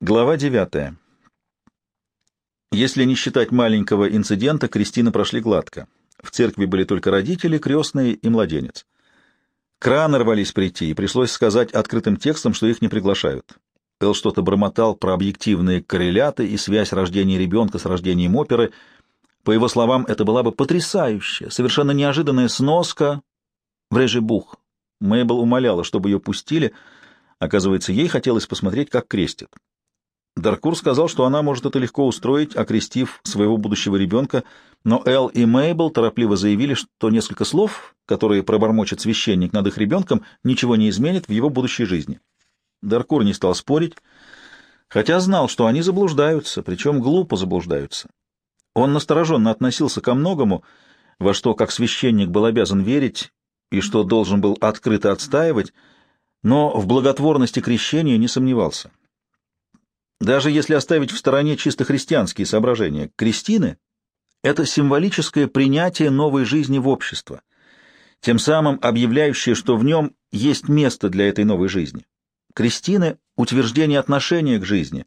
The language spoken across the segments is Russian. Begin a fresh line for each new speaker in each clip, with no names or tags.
Глава 9. Если не считать маленького инцидента, крестины прошли гладко. В церкви были только родители, крестные и младенец. Краны рвались прийти, и пришлось сказать открытым текстом, что их не приглашают. Эл что-то бормотал про объективные корреляты и связь рождения ребенка с рождением оперы. По его словам, это была бы потрясающая, совершенно неожиданная сноска в режибух. Мэйбл умоляла, чтобы ее пустили. Оказывается, ей хотелось посмотреть, как крестят. Даркур сказал, что она может это легко устроить, окрестив своего будущего ребенка, но Эл и Мейбл торопливо заявили, что несколько слов, которые пробормочет священник над их ребенком, ничего не изменит в его будущей жизни. Даркур не стал спорить, хотя знал, что они заблуждаются, причем глупо заблуждаются. Он настороженно относился ко многому, во что, как священник, был обязан верить и что должен был открыто отстаивать, но в благотворности крещения не сомневался. Даже если оставить в стороне чисто христианские соображения, крестины — это символическое принятие новой жизни в общество, тем самым объявляющее, что в нем есть место для этой новой жизни. Крестины — утверждение отношения к жизни,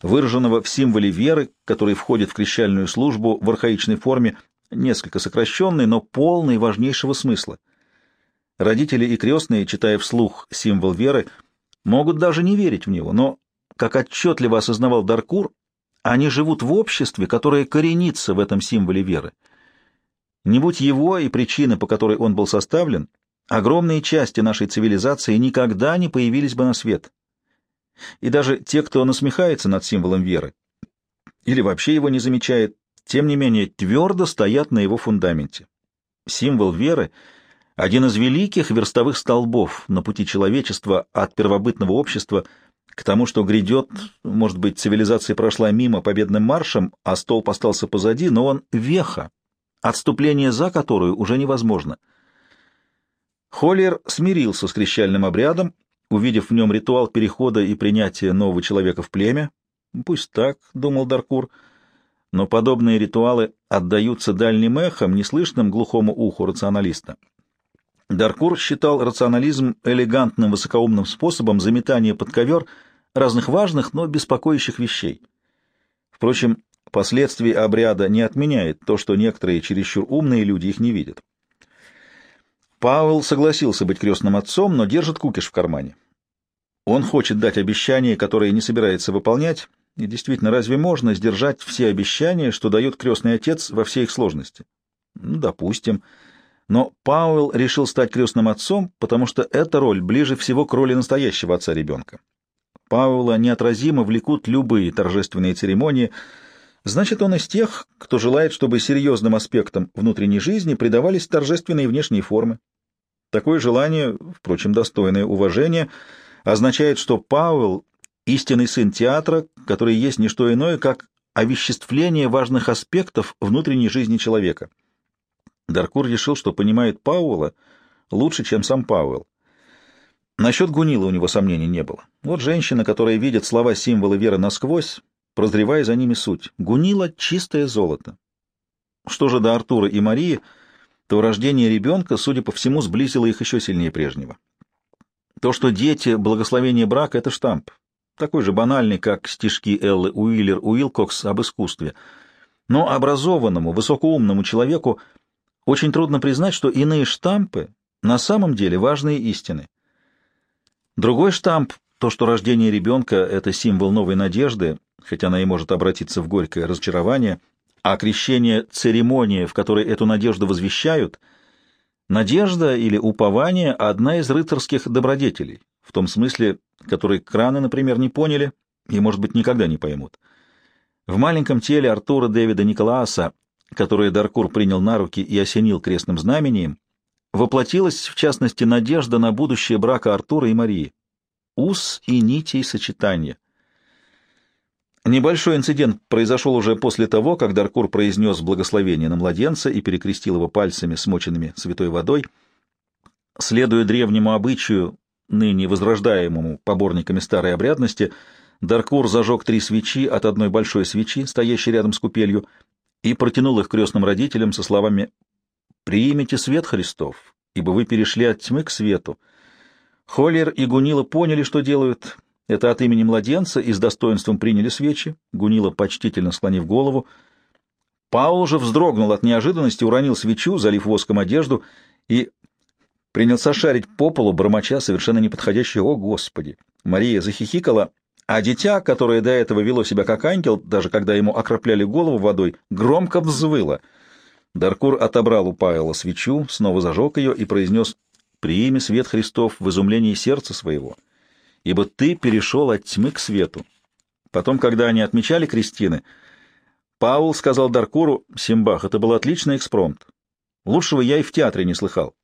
выраженного в символе веры, который входит в крещальную службу в архаичной форме, несколько сокращенной, но полной важнейшего смысла. Родители и крестные, читая вслух символ веры, могут даже не верить в него, но как отчетливо осознавал Даркур, они живут в обществе, которое коренится в этом символе веры. Не будь его и причины, по которой он был составлен, огромные части нашей цивилизации никогда не появились бы на свет. И даже те, кто насмехается над символом веры, или вообще его не замечает, тем не менее твердо стоят на его фундаменте. Символ веры — один из великих верстовых столбов на пути человечества от первобытного общества — к тому, что грядет, может быть, цивилизация прошла мимо победным маршем, а столб остался позади, но он веха, отступление за которую уже невозможно. Холлер смирился с крещальным обрядом, увидев в нем ритуал перехода и принятия нового человека в племя. «Пусть так», — думал Даркур, — но подобные ритуалы отдаются дальним эхом, неслышным глухому уху рационалиста. Даркур считал рационализм элегантным высокоумным способом заметания под ковер — разных важных, но беспокоящих вещей. Впрочем, последствий обряда не отменяет то, что некоторые чересчур умные люди их не видят. Пауэлл согласился быть крестным отцом, но держит кукиш в кармане. Он хочет дать обещание, которое не собирается выполнять, и действительно, разве можно сдержать все обещания, что дает крестный отец во всей их сложности? Ну, допустим. Но Пауэлл решил стать крестным отцом, потому что эта роль ближе всего к роли настоящего отца ребенка. Паула неотразимо влекут любые торжественные церемонии, значит, он из тех, кто желает, чтобы серьезным аспектам внутренней жизни придавались торжественные внешние формы. Такое желание, впрочем, достойное уважения, означает, что Пауэлл — истинный сын театра, который есть не что иное, как овеществление важных аспектов внутренней жизни человека. Даркур решил, что понимает Пауэлла лучше, чем сам Пауэлл. Насчет Гунила у него сомнений не было. Вот женщина, которая видит слова символы веры насквозь, прозревая за ними суть. Гунила — чистое золото. Что же до Артура и Марии, то рождение ребенка, судя по всему, сблизило их еще сильнее прежнего. То, что дети — благословение брака — это штамп, такой же банальный, как стишки Эллы Уиллер Уилкокс об искусстве. Но образованному, высокоумному человеку очень трудно признать, что иные штампы на самом деле важные истины. Другой штамп — то, что рождение ребенка — это символ новой надежды, хотя она и может обратиться в горькое разочарование, а крещение — церемония, в которой эту надежду возвещают. Надежда или упование — одна из рыцарских добродетелей, в том смысле, который краны, например, не поняли и, может быть, никогда не поймут. В маленьком теле Артура Дэвида Николааса, которое Даркур принял на руки и осенил крестным знамением, воплотилась, в частности, надежда на будущее брака Артура и Марии. Ус и нитей сочетания. Небольшой инцидент произошел уже после того, как Даркур произнес благословение на младенца и перекрестил его пальцами, смоченными святой водой. Следуя древнему обычаю, ныне возрождаемому поборниками старой обрядности, Даркур зажег три свечи от одной большой свечи, стоящей рядом с купелью, и протянул их крестным родителям со словами Примите свет Христов, ибо вы перешли от тьмы к свету. Холлер и Гунила поняли, что делают, Это от имени младенца и с достоинством приняли свечи, Гунила почтительно склонив голову. Паул же вздрогнул от неожиданности, уронил свечу, залив воском одежду, и принялся шарить по полу, бормоча совершенно неподходящее «О, Господи!». Мария захихикала, а дитя, которое до этого вело себя как ангел, даже когда ему окропляли голову водой, громко взвыло. Даркур отобрал у Павла свечу, снова зажег ее и произнес «Прими свет Христов в изумлении сердца своего» ибо ты перешел от тьмы к свету. Потом, когда они отмечали крестины, Паул сказал Даркуру, «Симбах, это был отличный экспромт. Лучшего я и в театре не слыхал».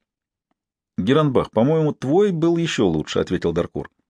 «Геранбах, по-моему, твой был еще лучше», — ответил Даркур.